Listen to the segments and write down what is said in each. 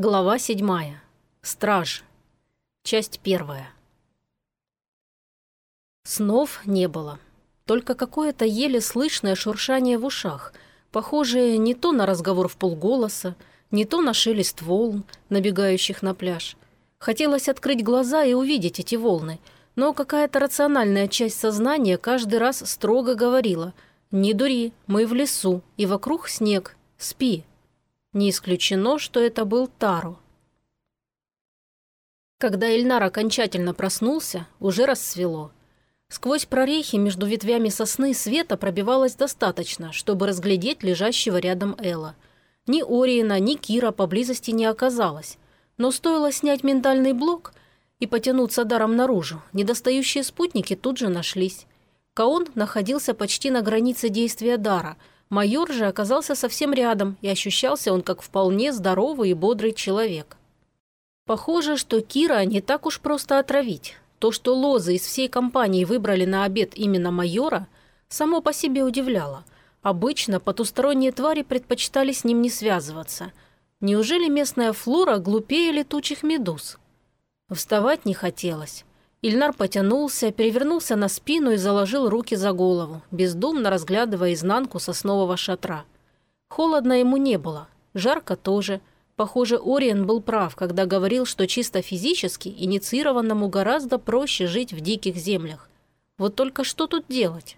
Глава седьмая. Страж. Часть первая. Снов не было. Только какое-то еле слышное шуршание в ушах, похожее не то на разговор в полголоса, не то на шелест волн, набегающих на пляж. Хотелось открыть глаза и увидеть эти волны, но какая-то рациональная часть сознания каждый раз строго говорила «Не дури, мы в лесу, и вокруг снег, спи». Не исключено, что это был Таро. Когда Эльнар окончательно проснулся, уже рассвело. Сквозь прорехи между ветвями сосны света пробивалось достаточно, чтобы разглядеть лежащего рядом Элла. Ни Ориена, ни Кира поблизости не оказалось. Но стоило снять ментальный блок и потянуться даром наружу, недостающие спутники тут же нашлись. Каон находился почти на границе действия дара – Майор же оказался совсем рядом, и ощущался он как вполне здоровый и бодрый человек. Похоже, что Кира не так уж просто отравить. То, что лозы из всей компании выбрали на обед именно майора, само по себе удивляло. Обычно потусторонние твари предпочитали с ним не связываться. Неужели местная флора глупее летучих медуз? Вставать не хотелось. Ильнар потянулся, перевернулся на спину и заложил руки за голову, бездумно разглядывая изнанку соснового шатра. Холодно ему не было, жарко тоже. Похоже, Ориен был прав, когда говорил, что чисто физически инициированному гораздо проще жить в диких землях. Вот только что тут делать?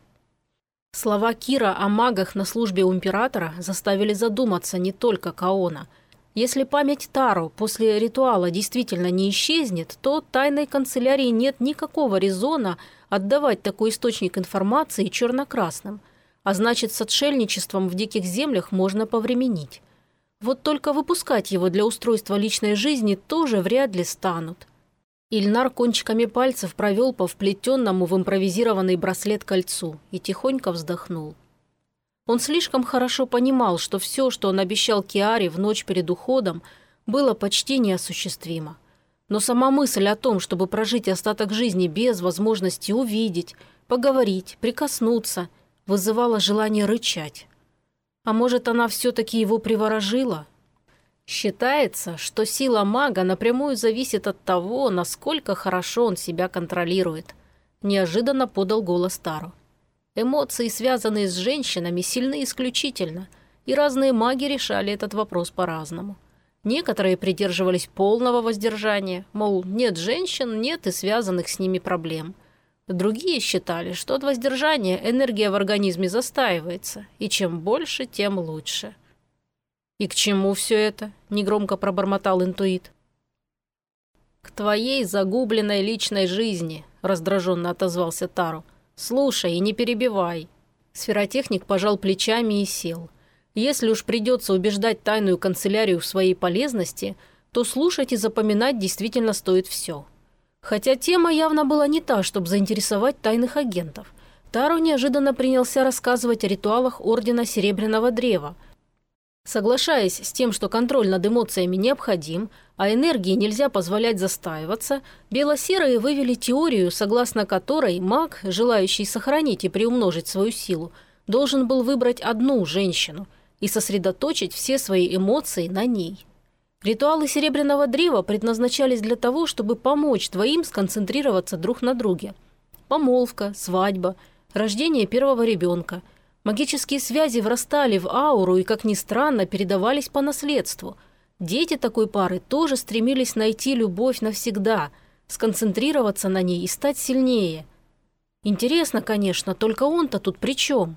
Слова Кира о магах на службе у императора заставили задуматься не только Каона – если память Таро после ритуала действительно не исчезнет, то тайной канцелярии нет никакого резона отдавать такой источник информации черно-красным. А значит, с отшельничеством в диких землях можно повременить. Вот только выпускать его для устройства личной жизни тоже вряд ли станут. Ильнар кончиками пальцев провел по вплетенному в импровизированный браслет кольцу и тихонько вздохнул. Он слишком хорошо понимал, что все, что он обещал Киаре в ночь перед уходом, было почти неосуществимо. Но сама мысль о том, чтобы прожить остаток жизни без возможности увидеть, поговорить, прикоснуться, вызывала желание рычать. А может, она все-таки его приворожила? Считается, что сила мага напрямую зависит от того, насколько хорошо он себя контролирует. Неожиданно подал голос Тару. Эмоции, связанные с женщинами, сильны исключительно, и разные маги решали этот вопрос по-разному. Некоторые придерживались полного воздержания, мол, нет женщин, нет и связанных с ними проблем. Другие считали, что от воздержания энергия в организме застаивается, и чем больше, тем лучше. «И к чему все это?» – негромко пробормотал интуит. «К твоей загубленной личной жизни», – раздраженно отозвался Тару. «Слушай и не перебивай». Сферотехник пожал плечами и сел. Если уж придется убеждать тайную канцелярию в своей полезности, то слушать и запоминать действительно стоит все. Хотя тема явно была не та, чтобы заинтересовать тайных агентов. Таро неожиданно принялся рассказывать о ритуалах Ордена Серебряного Древа – Соглашаясь с тем, что контроль над эмоциями необходим, а энергии нельзя позволять застаиваться, белосерые вывели теорию, согласно которой маг, желающий сохранить и приумножить свою силу, должен был выбрать одну женщину и сосредоточить все свои эмоции на ней. Ритуалы Серебряного Древа предназначались для того, чтобы помочь двоим сконцентрироваться друг на друге. Помолвка, свадьба, рождение первого ребенка – Магические связи врастали в ауру и, как ни странно, передавались по наследству. Дети такой пары тоже стремились найти любовь навсегда, сконцентрироваться на ней и стать сильнее. Интересно, конечно, только он-то тут при чем?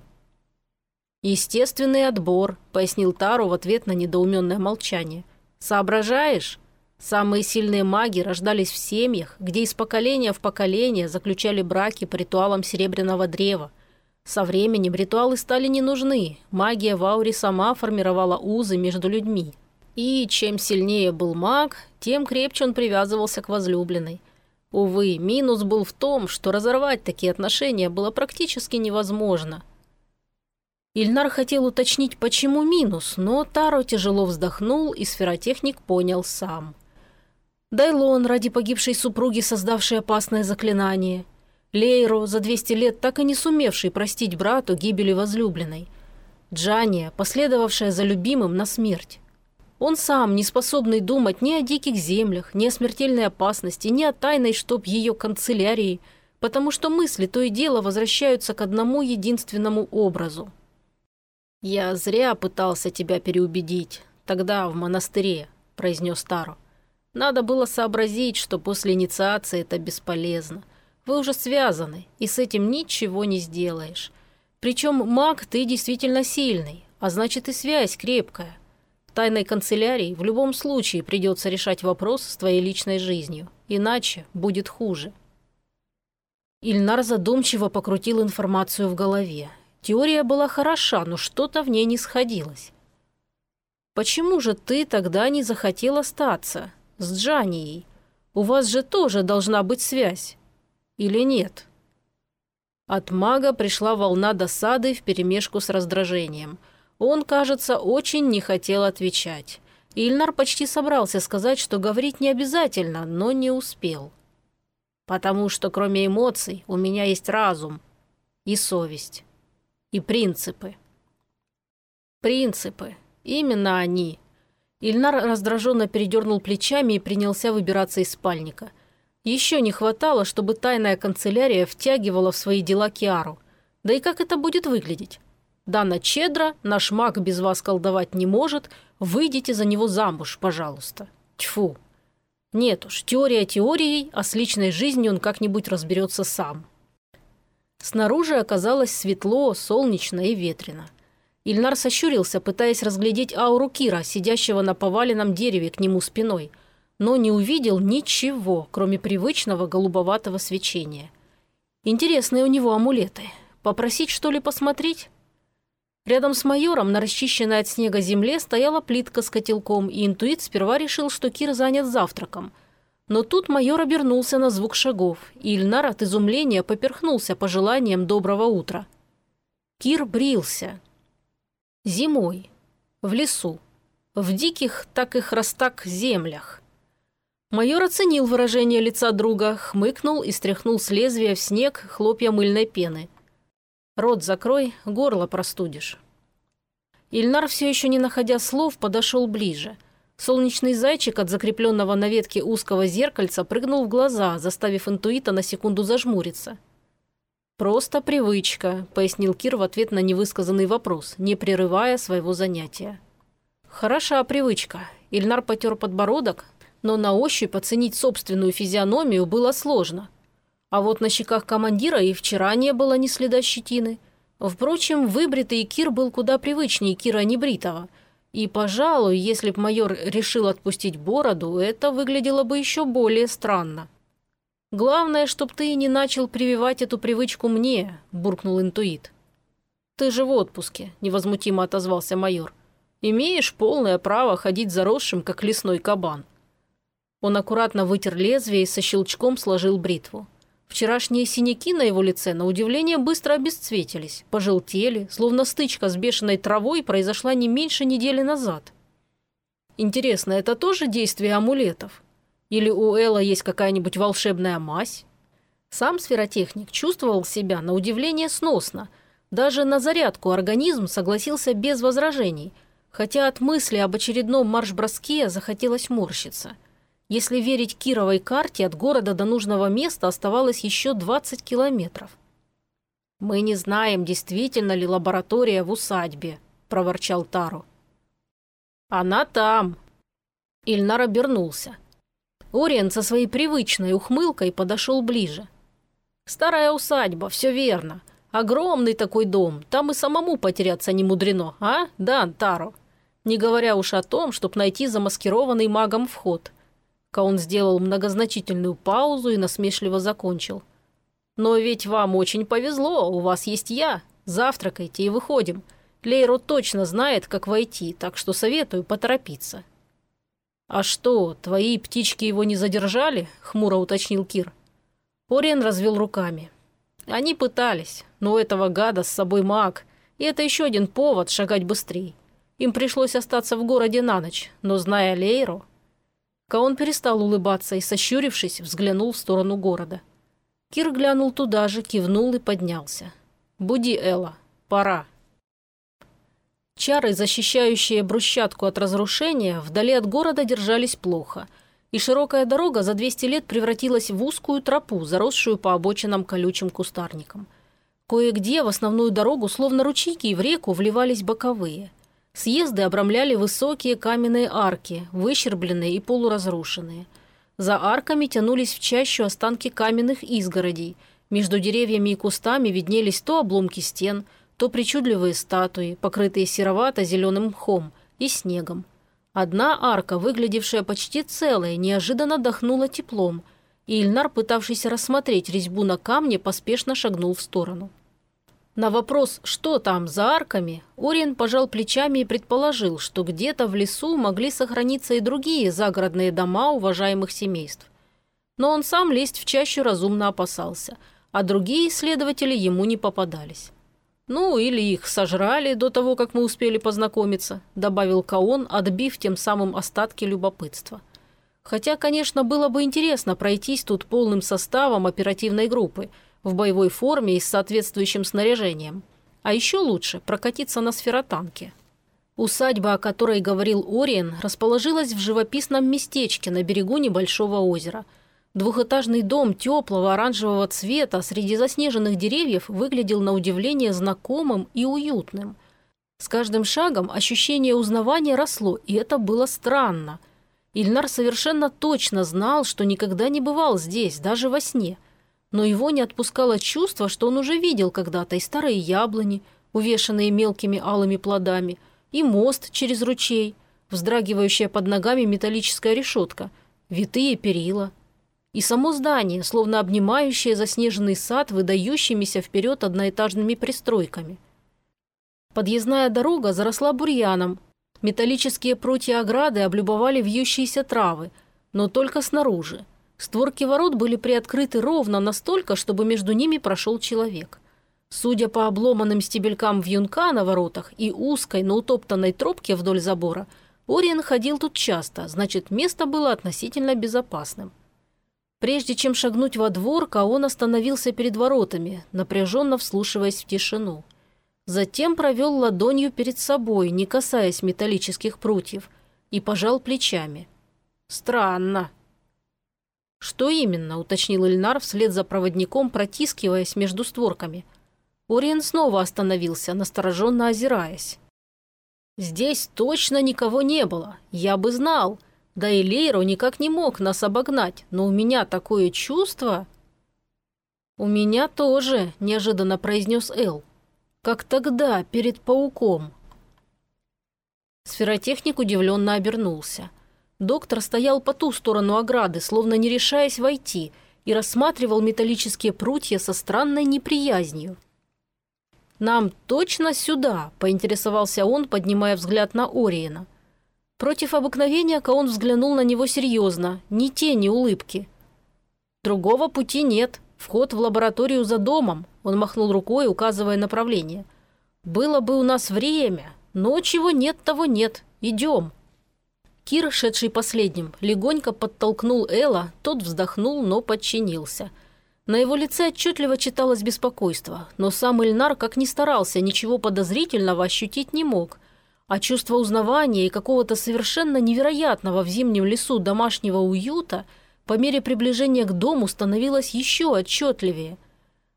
«Естественный отбор», — пояснил Тару в ответ на недоуменное молчание. «Соображаешь? Самые сильные маги рождались в семьях, где из поколения в поколение заключали браки по ритуалам Серебряного Древа — со временем ритуалы стали не нужны, магия в ауре сама формировала узы между людьми. И чем сильнее был маг, тем крепче он привязывался к возлюбленной. Увы, минус был в том, что разорвать такие отношения было практически невозможно. Ильнар хотел уточнить, почему минус, но Таро тяжело вздохнул, и сферотехник понял сам. Дайлон, ради погибшей супруги, создавший опасное заклинание – Лейро, за 200 лет так и не сумевший простить брату гибели возлюбленной. Джания, последовавшая за любимым на смерть. Он сам, не способный думать ни о диких землях, ни о смертельной опасности, ни о тайной, чтоб ее канцелярии, потому что мысли то и дело возвращаются к одному единственному образу. «Я зря пытался тебя переубедить, тогда в монастыре», – произнес Таро. «Надо было сообразить, что после инициации это бесполезно. Вы уже связаны, и с этим ничего не сделаешь. Причем маг ты действительно сильный, а значит и связь крепкая тайной канцелярии в любом случае придется решать вопрос с твоей личной жизнью, иначе будет хуже. Ильнар задумчиво покрутил информацию в голове. Теория была хороша, но что-то в ней не сходилось. «Почему же ты тогда не захотел остаться? С Джанией? У вас же тоже должна быть связь. Или нет?» От мага пришла волна досады вперемешку с раздражением – он, кажется, очень не хотел отвечать. Ильнар почти собрался сказать, что говорить не обязательно, но не успел. «Потому что кроме эмоций у меня есть разум и совесть, и принципы». «Принципы. Именно они». Ильнар раздраженно передернул плечами и принялся выбираться из спальника. Еще не хватало, чтобы тайная канцелярия втягивала в свои дела Киару. Да и как это будет выглядеть? Дана Чедра, наш маг без вас колдовать не может, выйдите за него замуж, пожалуйста. Тьфу. Нет уж, теория теорией, а с личной жизнью он как-нибудь разберется сам. Снаружи оказалось светло, солнечно и ветрено. Ильнар сощурился, пытаясь разглядеть ауру Кира, сидящего на поваленном дереве к нему спиной, но не увидел ничего, кроме привычного голубоватого свечения. Интересные у него амулеты. Попросить, что ли, посмотреть? Рядом с майором на расчищенной от снега земле стояла плитка с котелком, и интуит сперва решил, что Кир занят завтраком. Но тут майор обернулся на звук шагов, и Ильнар от изумления поперхнулся пожеланием доброго утра. Кир брился. Зимой. В лесу. В диких, так и храстак, землях. Майор оценил выражение лица друга, хмыкнул и стряхнул с лезвия в снег хлопья мыльной пены. Рот закрой, горло простудишь. Ильнар, все еще не находя слов, подошел ближе. Солнечный зайчик от закрепленного на ветке узкого зеркальца прыгнул в глаза, заставив интуита на секунду зажмуриться. «Просто привычка», – пояснил Кир в ответ на невысказанный вопрос, не прерывая своего занятия. «Хороша привычка». Ильнар потер подбородок, но на ощупь оценить собственную физиономию было сложно. А вот на щеках командира и вчера не было ни следа щетины. Впрочем, выбритый Кир был куда привычнее Кира Небритова. И, пожалуй, если б майор решил отпустить бороду, это выглядело бы еще более странно. «Главное, чтоб ты не начал прививать эту привычку мне», – буркнул интуит. «Ты же в отпуске», – невозмутимо отозвался майор. «Имеешь полное право ходить заросшим, как лесной кабан». Он аккуратно вытер лезвие и со щелчком сложил бритву. Вчерашние синяки на его лице, на удивление, быстро обесцветились, пожелтели, словно стычка с бешеной травой произошла не меньше недели назад. Интересно, это тоже действие амулетов? Или у Элла есть какая-нибудь волшебная мазь? Сам сферотехник чувствовал себя на удивление сносно. Даже на зарядку организм согласился без возражений, хотя от мысли об очередном марш-броске захотелось морщиться – если верить Кировой карте, от города до нужного места оставалось еще 20 километров. «Мы не знаем, действительно ли лаборатория в усадьбе», – проворчал Тару. «Она там». Ильнар обернулся. Ориен со своей привычной ухмылкой подошел ближе. «Старая усадьба, все верно. Огромный такой дом, там и самому потеряться не мудрено, а, да, Таро? Не говоря уж о том, чтобы найти замаскированный магом вход. Каун сделал многозначительную паузу и насмешливо закончил. «Но ведь вам очень повезло, у вас есть я. Завтракайте и выходим. Лейро точно знает, как войти, так что советую поторопиться». «А что, твои птички его не задержали?» – хмуро уточнил Кир. Ориен развел руками. «Они пытались, но у этого гада с собой маг, и это еще один повод шагать быстрее. Им пришлось остаться в городе на ночь, но, зная Лейру, Каон перестал улыбаться и, сощурившись, взглянул в сторону города. Кир глянул туда же, кивнул и поднялся. «Буди, Элла. Пора». Чары, защищающие брусчатку от разрушения, вдали от города держались плохо, и широкая дорога за 200 лет превратилась в узкую тропу, заросшую по обочинам колючим кустарником. Кое-где в основную дорогу, словно ручейки, в реку вливались боковые. Съезды обрамляли высокие каменные арки, выщербленные и полуразрушенные. За арками тянулись в чащу останки каменных изгородей. Между деревьями и кустами виднелись то обломки стен – то причудливые статуи, покрытые серовато-зеленым мхом и снегом. Одна арка, выглядевшая почти целой, неожиданно дохнула теплом, и Ильнар, пытавшийся рассмотреть резьбу на камне, поспешно шагнул в сторону. На вопрос, что там за арками, Ориен пожал плечами и предположил, что где-то в лесу могли сохраниться и другие загородные дома уважаемых семейств. Но он сам лезть в чащу разумно опасался, а другие исследователи ему не попадались. «Ну, или их сожрали до того, как мы успели познакомиться», добавил Каон, отбив тем самым остатки любопытства. Хотя, конечно, было бы интересно пройтись тут полным составом оперативной группы, в боевой форме и с соответствующим снаряжением. А еще лучше прокатиться на сферотанке. Усадьба, о которой говорил Ориен, расположилась в живописном местечке на берегу небольшого озера – Двухэтажный дом теплого оранжевого цвета среди заснеженных деревьев выглядел на удивление знакомым и уютным. С каждым шагом ощущение узнавания росло, и это было странно. Ильнар совершенно точно знал, что никогда не бывал здесь, даже во сне. Но его не отпускало чувство, что он уже видел когда-то и старые яблони, увешанные мелкими алыми плодами, и мост через ручей, вздрагивающая под ногами металлическая решетка, витые перила – и само здание, словно обнимающее заснеженный сад, выдающимися вперед одноэтажными пристройками. Подъездная дорога заросла бурьяном, металлические прутья ограды облюбовали вьющиеся травы, но только снаружи. Створки ворот были приоткрыты ровно настолько, чтобы между ними прошел человек. Судя по обломанным стебелькам вьюнка на воротах и узкой, но утоптанной тропке вдоль забора, Ориен ходил тут часто, значит, место было относительно безопасным. Прежде чем шагнуть во двор, Каон остановился перед воротами, напряженно вслушиваясь в тишину. Затем провел ладонью перед собой, не касаясь металлических прутьев, и пожал плечами. «Странно». «Что именно?» – уточнил Ильнар вслед за проводником, протискиваясь между створками. Ориен снова остановился, настороженно озираясь. «Здесь точно никого не было. Я бы знал. Да и Лейро никак не мог нас обогнать, но у меня такое чувство...» «У меня тоже», – неожиданно произнес Эл. «Как тогда, перед пауком». Сферотехник удивленно обернулся. Доктор стоял по ту сторону ограды, словно не решаясь войти, и рассматривал металлические прутья со странной неприязнью. «Нам точно сюда?» – поинтересовался он, поднимая взгляд на Ориена. Против обыкновения Каон взглянул на него серьезно, ни тени улыбки. «Другого пути нет. Вход в лабораторию за домом», – он махнул рукой, указывая направление. «Было бы у нас время, но чего нет, того нет. Идем». Кир, шедший последним, легонько подтолкнул Элла, тот вздохнул, но подчинился. На его лице отчетливо читалось беспокойство, но сам Ильнар, как ни старался, ничего подозрительного ощутить не мог – а чувство узнавания и какого-то совершенно невероятного в зимнем лесу домашнего уюта по мере приближения к дому становилось еще отчетливее.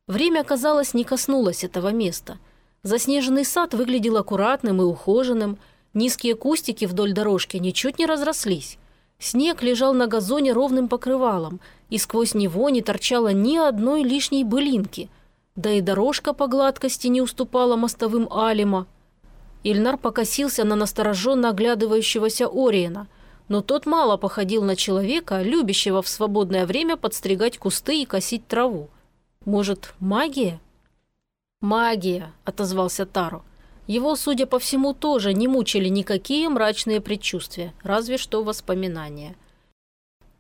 Время, казалось, не коснулось этого места. Заснеженный сад выглядел аккуратным и ухоженным, низкие кустики вдоль дорожки ничуть не разрослись. Снег лежал на газоне ровным покрывалом, и сквозь него не торчало ни одной лишней былинки. Да и дорожка по гладкости не уступала мостовым алима, Ильнар покосился на настороженно оглядывающегося Ориена, но тот мало походил на человека, любящего в свободное время подстригать кусты и косить траву. Может, магия? «Магия», — отозвался Таро. Его, судя по всему, тоже не мучили никакие мрачные предчувствия, разве что воспоминания.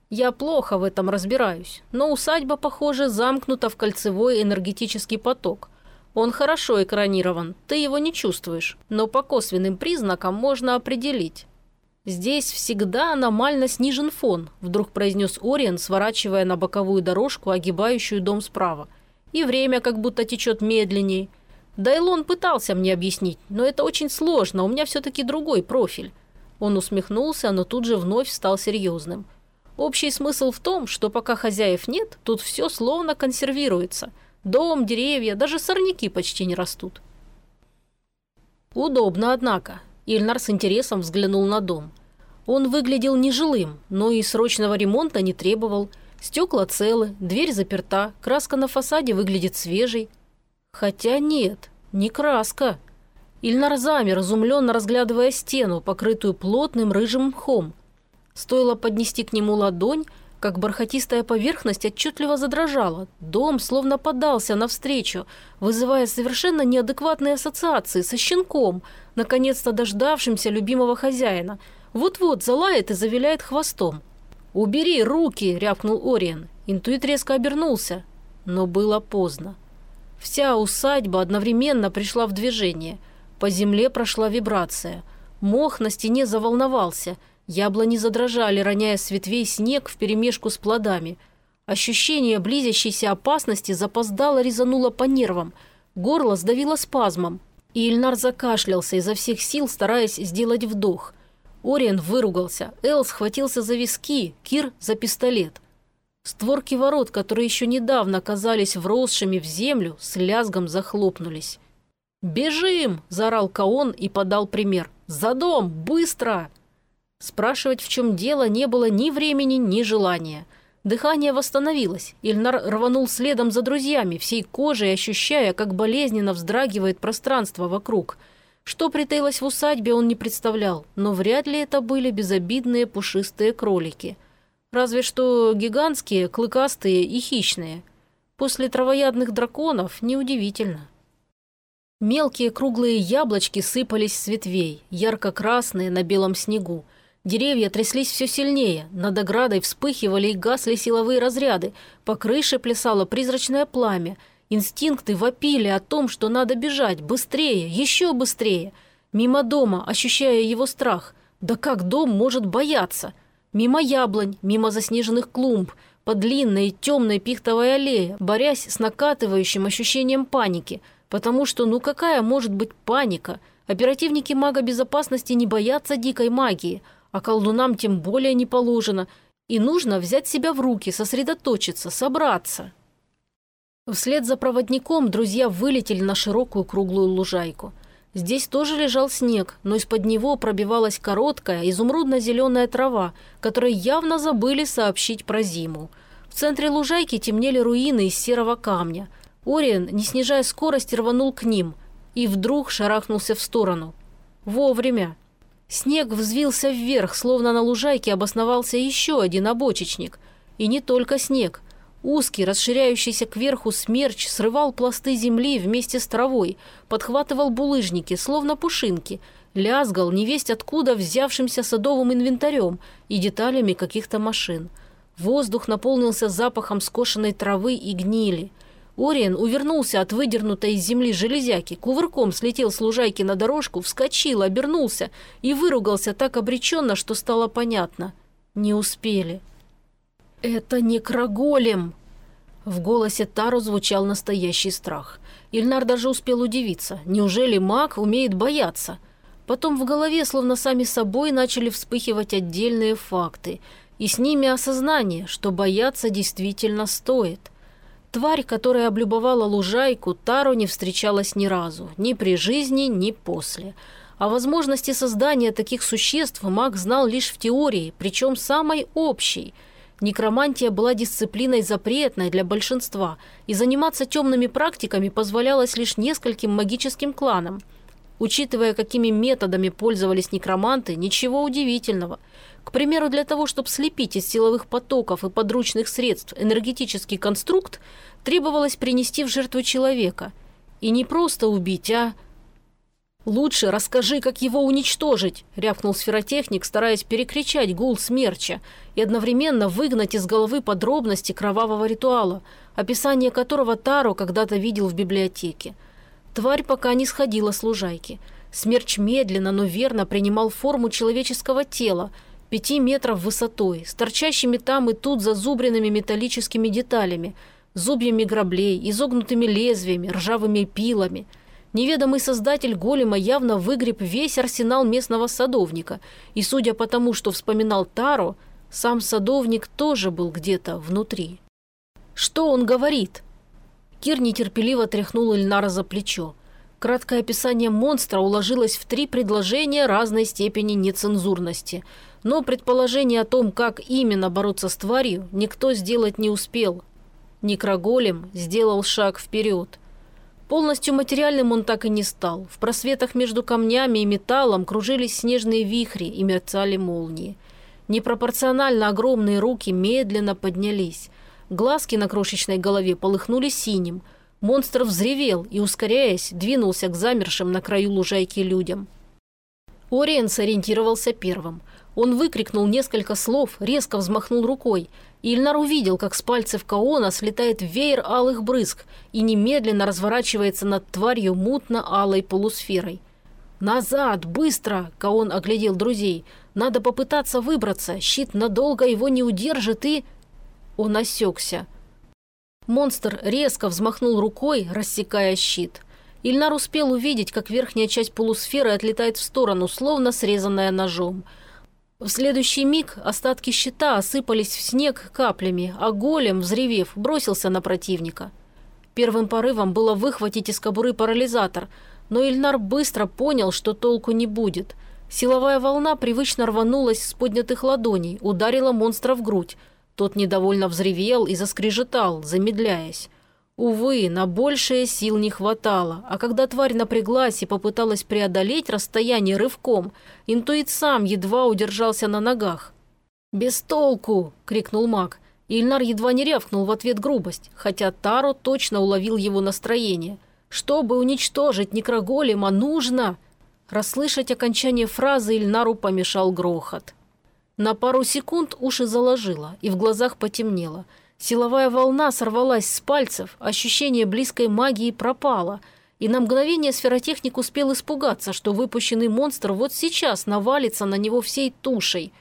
Я плохо в этом разбираюсь, но усадьба, похоже, замкнута в кольцевой энергетический поток — он хорошо экранирован, ты его не чувствуешь, но по косвенным признакам можно определить. «Здесь всегда аномально снижен фон», – вдруг произнес Ориен, сворачивая на боковую дорожку, огибающую дом справа. «И время как будто течет медленней. Дайлон пытался мне объяснить, но это очень сложно, у меня все-таки другой профиль». Он усмехнулся, но тут же вновь стал серьезным. Общий смысл в том, что пока хозяев нет, тут все словно консервируется. Дом, деревья, даже сорняки почти не растут. Удобно, однако. Ильнар с интересом взглянул на дом. Он выглядел нежилым, но и срочного ремонта не требовал. Стекла целы, дверь заперта, краска на фасаде выглядит свежей. Хотя нет, не краска. Ильнар замер, изумленно разглядывая стену, покрытую плотным рыжим мхом. Стоило поднести к нему ладонь, как бархатистая поверхность отчетливо задрожала. Дом словно подался навстречу, вызывая совершенно неадекватные ассоциации со щенком, наконец-то дождавшимся любимого хозяина. Вот-вот залает и завиляет хвостом. «Убери руки!» – рявкнул Ориен. Интуит резко обернулся, но было поздно. Вся усадьба одновременно пришла в движение. По земле прошла вибрация. Мох на стене заволновался. Яблони задрожали, роняя с ветвей снег вперемешку с плодами. Ощущение близящейся опасности запоздало резануло по нервам. Горло сдавило спазмом. И Ильнар закашлялся изо всех сил, стараясь сделать вдох. Ориен выругался. Эл схватился за виски, Кир – за пистолет. Створки ворот, которые еще недавно казались вросшими в землю, с лязгом захлопнулись. «Бежим!» – заорал Каон и подал пример. «За дом! Быстро!» Спрашивать, в чем дело, не было ни времени, ни желания. Дыхание восстановилось. Ильнар рванул следом за друзьями, всей кожей ощущая, как болезненно вздрагивает пространство вокруг. Что притаилось в усадьбе, он не представлял, но вряд ли это были безобидные пушистые кролики – Разве что гигантские, клыкастые и хищные. После травоядных драконов неудивительно. Мелкие круглые яблочки сыпались с ветвей, ярко-красные на белом снегу. Деревья тряслись все сильнее, над оградой вспыхивали и гасли силовые разряды, по крыше плясало призрачное пламя. Инстинкты вопили о том, что надо бежать, быстрее, еще быстрее. Мимо дома, ощущая его страх. Да как дом может бояться? — Мимо яблонь, мимо заснеженных клумб, по длинной темной пихтовой аллее, борясь с накатывающим ощущением паники. Потому что ну какая может быть паника? Оперативники мага безопасности не боятся дикой магии, а колдунам тем более не положено. И нужно взять себя в руки, сосредоточиться, собраться. Вслед за проводником друзья вылетели на широкую круглую лужайку – Здесь тоже лежал снег, но из-под него пробивалась короткая, изумрудно-зеленая трава, которой явно забыли сообщить про зиму. В центре лужайки темнели руины из серого камня. Ориен, не снижая скорости, рванул к ним и вдруг шарахнулся в сторону. Вовремя. Снег взвился вверх, словно на лужайке обосновался еще один обочечник. И не только снег. Узкий, расширяющийся кверху смерч срывал пласты земли вместе с травой, подхватывал булыжники, словно пушинки, лязгал невесть откуда взявшимся садовым инвентарем и деталями каких-то машин. Воздух наполнился запахом скошенной травы и гнили. Ориен увернулся от выдернутой из земли железяки, кувырком слетел с лужайки на дорожку, вскочил, обернулся и выругался так обреченно, что стало понятно. Не успели. «Это не Краголем!» В голосе Тару звучал настоящий страх. Ильнар даже успел удивиться. Неужели маг умеет бояться? Потом в голове, словно сами собой, начали вспыхивать отдельные факты. И с ними осознание, что бояться действительно стоит. Тварь, которая облюбовала лужайку, Тару не встречалась ни разу. Ни при жизни, ни после. О возможности создания таких существ маг знал лишь в теории, причем самой общей – Некромантия была дисциплиной запретной для большинства, и заниматься темными практиками позволялось лишь нескольким магическим кланам. Учитывая, какими методами пользовались некроманты, ничего удивительного. К примеру, для того, чтобы слепить из силовых потоков и подручных средств энергетический конструкт, требовалось принести в жертву человека. И не просто убить, а «Лучше расскажи, как его уничтожить», – рявкнул сферотехник, стараясь перекричать гул смерча и одновременно выгнать из головы подробности кровавого ритуала, описание которого Таро когда-то видел в библиотеке. Тварь пока не сходила с лужайки. Смерч медленно, но верно принимал форму человеческого тела, пяти метров высотой, с торчащими там и тут зазубренными металлическими деталями, зубьями граблей, изогнутыми лезвиями, ржавыми пилами – Неведомый создатель голема явно выгреб весь арсенал местного садовника, и судя по тому, что вспоминал Таро, сам садовник тоже был где-то внутри. «Что он говорит?» Кир нетерпеливо тряхнул Ильнара за плечо. Краткое описание монстра уложилось в три предложения разной степени нецензурности, но предположение о том, как именно бороться с тварью, никто сделать не успел. Некроголем сделал шаг вперед. Полностью материальным он так и не стал. В просветах между камнями и металлом кружились снежные вихри и мерцали молнии. Непропорционально огромные руки медленно поднялись. Глазки на крошечной голове полыхнули синим – Монстр взревел и, ускоряясь, двинулся к замершим на краю лужайки людям. Ориен сориентировался первым. Он выкрикнул несколько слов, резко взмахнул рукой. Ильнар увидел, как с пальцев Каона слетает веер алых брызг и немедленно разворачивается над тварью мутно-алой полусферой. «Назад! Быстро!» – Каон оглядел друзей. «Надо попытаться выбраться. Щит надолго его не удержит и...» Он осекся – Монстр резко взмахнул рукой, рассекая щит. Ильнар успел увидеть, как верхняя часть полусферы отлетает в сторону, словно срезанная ножом. В следующий миг остатки щита осыпались в снег каплями, а голем, взревев, бросился на противника. Первым порывом было выхватить из кобуры парализатор, но Ильнар быстро понял, что толку не будет. Силовая волна привычно рванулась с поднятых ладоней, ударила монстра в грудь, тот недовольно взревел и заскрежетал, замедляясь. Увы, на большее сил не хватало, а когда тварь напряглась и попыталась преодолеть расстояние рывком, интуит сам едва удержался на ногах. «Без толку!» – крикнул маг. Ильнар едва не рявкнул в ответ грубость, хотя Таро точно уловил его настроение. «Чтобы уничтожить некроголема, нужно...» Расслышать окончание фразы Ильнару помешал грохот. На пару секунд уши заложило, и в глазах потемнело. Силовая волна сорвалась с пальцев, ощущение близкой магии пропало, и на мгновение сферотехник успел испугаться, что выпущенный монстр вот сейчас навалится на него всей тушей.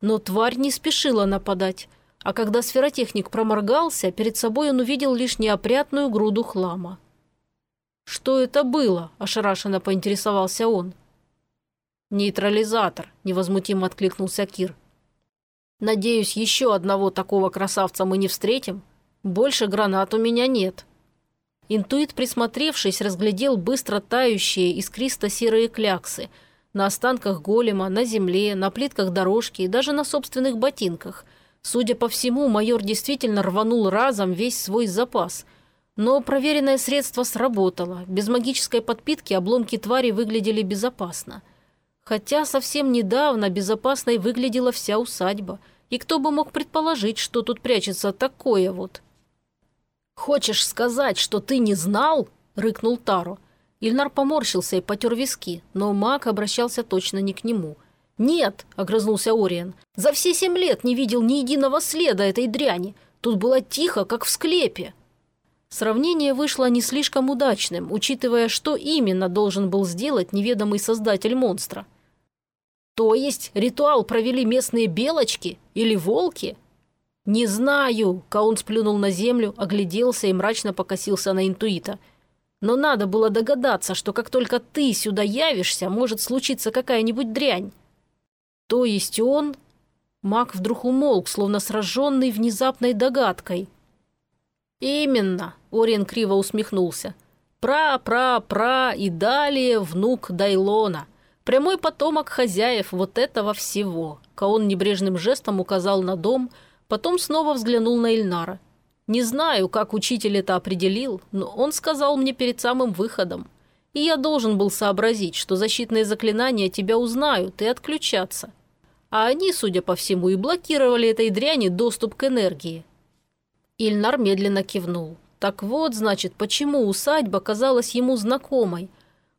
Но тварь не спешила нападать, а когда сферотехник проморгался, перед собой он увидел лишь неопрятную груду хлама. «Что это было?» – ошарашенно поинтересовался он. «Нейтрализатор», – невозмутимо откликнулся Кир. «Надеюсь, еще одного такого красавца мы не встретим? Больше гранат у меня нет». Интуит, присмотревшись, разглядел быстро тающие искристо-серые кляксы на останках голема, на земле, на плитках дорожки и даже на собственных ботинках. Судя по всему, майор действительно рванул разом весь свой запас. Но проверенное средство сработало. Без магической подпитки обломки твари выглядели безопасно. Хотя совсем недавно безопасной выглядела вся усадьба. И кто бы мог предположить, что тут прячется такое вот? «Хочешь сказать, что ты не знал?» – рыкнул Таро. Ильнар поморщился и потер виски, но маг обращался точно не к нему. «Нет!» – огрызнулся Ориен. «За все семь лет не видел ни единого следа этой дряни. Тут было тихо, как в склепе». Сравнение вышло не слишком удачным, учитывая, что именно должен был сделать неведомый создатель монстра – то есть ритуал провели местные белочки или волки? Не знаю, Каун сплюнул на землю, огляделся и мрачно покосился на интуита. Но надо было догадаться, что как только ты сюда явишься, может случиться какая-нибудь дрянь. То есть он... Маг вдруг умолк, словно сраженный внезапной догадкой. «Именно», — Ориен криво усмехнулся. «Пра-пра-пра и далее внук Дайлона». Прямой потомок хозяев вот этого всего. Каон небрежным жестом указал на дом, потом снова взглянул на Ильнара. Не знаю, как учитель это определил, но он сказал мне перед самым выходом. И я должен был сообразить, что защитные заклинания тебя узнают и отключатся. А они, судя по всему, и блокировали этой дряни доступ к энергии. Ильнар медленно кивнул. Так вот, значит, почему усадьба казалась ему знакомой –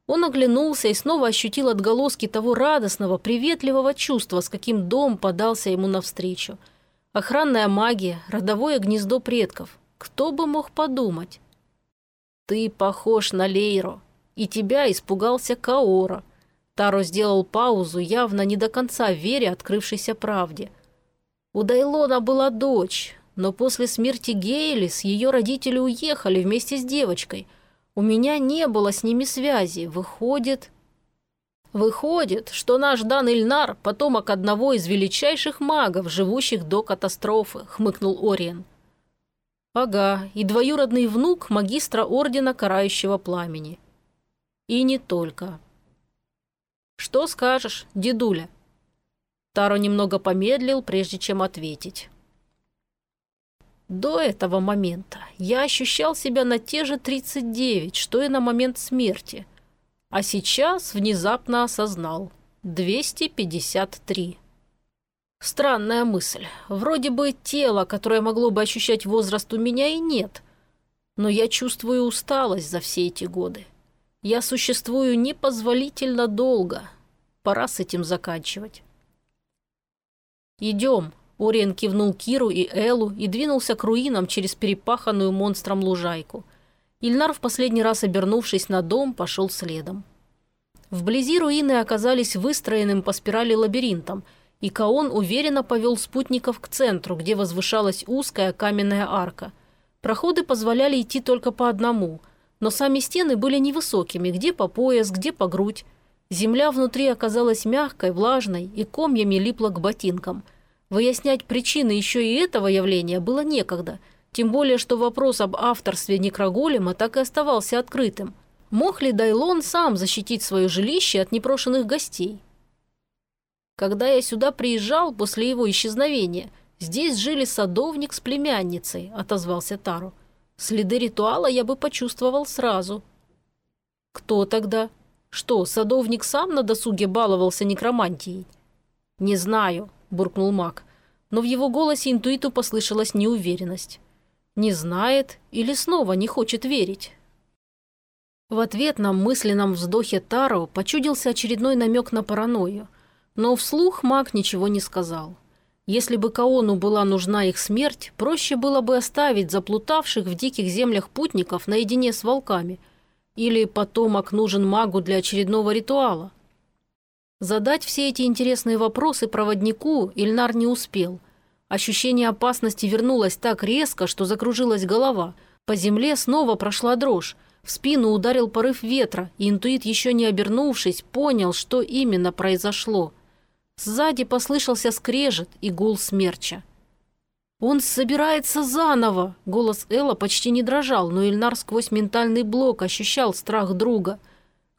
он оглянулся и снова ощутил отголоски того радостного, приветливого чувства, с каким дом подался ему навстречу. Охранная магия, родовое гнездо предков. Кто бы мог подумать? «Ты похож на Лейро, и тебя испугался Каора». Таро сделал паузу, явно не до конца веря открывшейся правде. У Дайлона была дочь, но после смерти Гейлис ее родители уехали вместе с девочкой – У меня не было с ними связи. Выходит... Выходит, что наш Дан Ильнар – потомок одного из величайших магов, живущих до катастрофы, хмыкнул Ориен. Ага, и двоюродный внук магистра Ордена Карающего Пламени. И не только. Что скажешь, дедуля? Таро немного помедлил, прежде чем ответить. До этого момента я ощущал себя на те же 39, что и на момент смерти. А сейчас внезапно осознал – 253. Странная мысль. Вроде бы тело, которое могло бы ощущать возраст у меня и нет. Но я чувствую усталость за все эти годы. Я существую непозволительно долго. Пора с этим заканчивать. «Идем», Ориен кивнул Киру и Элу и двинулся к руинам через перепаханную монстром лужайку. Ильнар, в последний раз обернувшись на дом, пошел следом. Вблизи руины оказались выстроенным по спирали лабиринтом, и Каон уверенно повел спутников к центру, где возвышалась узкая каменная арка. Проходы позволяли идти только по одному, но сами стены были невысокими, где по пояс, где по грудь. Земля внутри оказалась мягкой, влажной и комьями липла к ботинкам – Выяснять причины еще и этого явления было некогда, тем более что вопрос об авторстве некроголема так и оставался открытым. Мог ли Дайлон сам защитить свое жилище от непрошенных гостей? Когда я сюда приезжал после его исчезновения, здесь жили садовник с племянницей, отозвался Тару. Следы ритуала я бы почувствовал сразу. Кто тогда? Что, садовник сам на досуге баловался некромантией? Не знаю, – буркнул маг. Но в его голосе интуиту послышалась неуверенность. Не знает или снова не хочет верить. В ответ на мысленном вздохе Таро почудился очередной намек на паранойю. Но вслух маг ничего не сказал. Если бы Каону была нужна их смерть, проще было бы оставить заплутавших в диких землях путников наедине с волками. Или потомок нужен магу для очередного ритуала. Задать все эти интересные вопросы проводнику Ильнар не успел. Ощущение опасности вернулось так резко, что закружилась голова. По земле снова прошла дрожь. В спину ударил порыв ветра, и интуит, еще не обернувшись, понял, что именно произошло. Сзади послышался скрежет и гул смерча. «Он собирается заново!» Голос Элла почти не дрожал, но Ильнар сквозь ментальный блок ощущал страх друга.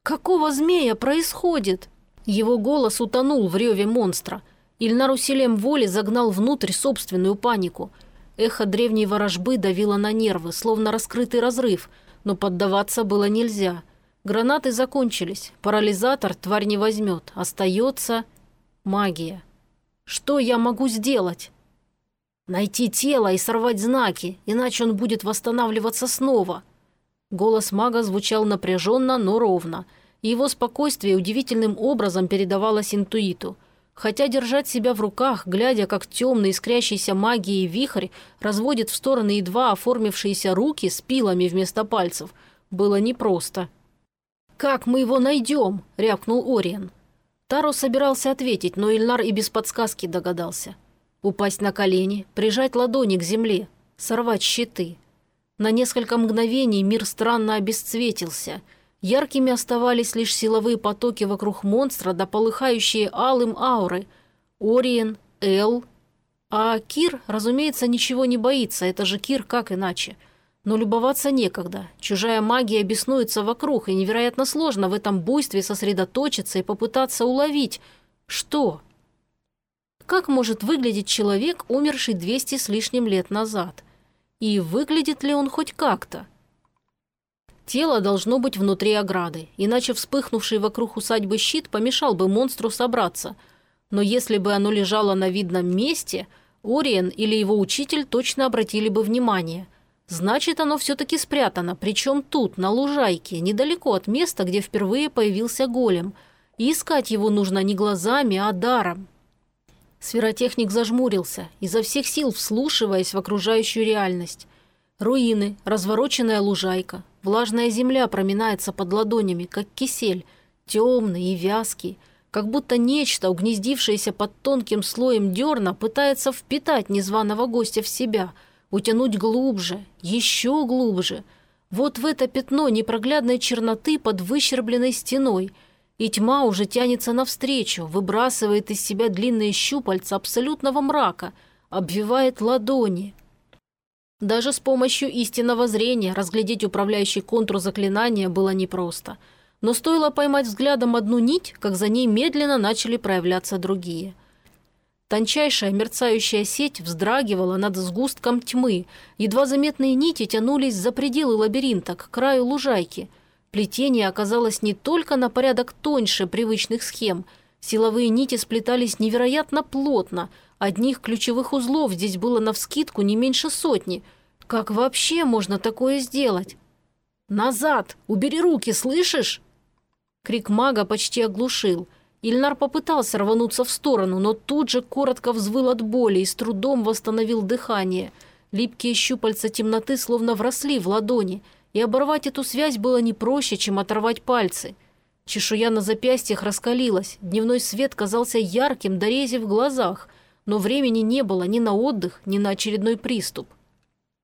«Какого змея происходит?» Его голос утонул в реве монстра. Ильнар усилием воли загнал внутрь собственную панику. Эхо древней ворожбы давило на нервы, словно раскрытый разрыв, но поддаваться было нельзя. Гранаты закончились, парализатор тварь не возьмет, остается магия. Что я могу сделать? Найти тело и сорвать знаки, иначе он будет восстанавливаться снова. Голос мага звучал напряженно, но ровно – его спокойствие удивительным образом передавалось интуиту. Хотя держать себя в руках, глядя, как темный искрящийся магией вихрь разводит в стороны едва оформившиеся руки с пилами вместо пальцев, было непросто. «Как мы его найдем?» – рявкнул Ориен. Таро собирался ответить, но Ильнар и без подсказки догадался. Упасть на колени, прижать ладони к земле, сорвать щиты. На несколько мгновений мир странно обесцветился – Яркими оставались лишь силовые потоки вокруг монстра, да алым ауры. Ориен, Эл. А Кир, разумеется, ничего не боится, это же Кир, как иначе. Но любоваться некогда. Чужая магия беснуется вокруг, и невероятно сложно в этом буйстве сосредоточиться и попытаться уловить. Что? Как может выглядеть человек, умерший 200 с лишним лет назад? И выглядит ли он хоть как-то? Тело должно быть внутри ограды, иначе вспыхнувший вокруг усадьбы щит помешал бы монстру собраться. Но если бы оно лежало на видном месте, Ориен или его учитель точно обратили бы внимание. Значит, оно все-таки спрятано, причем тут, на лужайке, недалеко от места, где впервые появился голем. И искать его нужно не глазами, а даром. Сферотехник зажмурился, изо всех сил вслушиваясь в окружающую реальность. Руины, развороченная лужайка, влажная земля проминается под ладонями, как кисель, темный и вязкий, как будто нечто, угнездившееся под тонким слоем дерна, пытается впитать незваного гостя в себя, утянуть глубже, еще глубже. Вот в это пятно непроглядной черноты под выщербленной стеной, и тьма уже тянется навстречу, выбрасывает из себя длинные щупальца абсолютного мрака, обвивает ладони. Даже с помощью истинного зрения разглядеть управляющий контур заклинания было непросто. Но стоило поймать взглядом одну нить, как за ней медленно начали проявляться другие. Тончайшая мерцающая сеть вздрагивала над сгустком тьмы. Едва заметные нити тянулись за пределы лабиринта, к краю лужайки. Плетение оказалось не только на порядок тоньше привычных схем. Силовые нити сплетались невероятно плотно. Одних ключевых узлов здесь было навскидку не меньше сотни. Как вообще можно такое сделать? «Назад! Убери руки, слышишь?» Крик мага почти оглушил – Ильнар попытался рвануться в сторону, но тут же коротко взвыл от боли и с трудом восстановил дыхание. Липкие щупальца темноты словно вросли в ладони, и оборвать эту связь было не проще, чем оторвать пальцы. Чешуя на запястьях раскалилась, дневной свет казался ярким, дорези в глазах, но времени не было ни на отдых, ни на очередной приступ –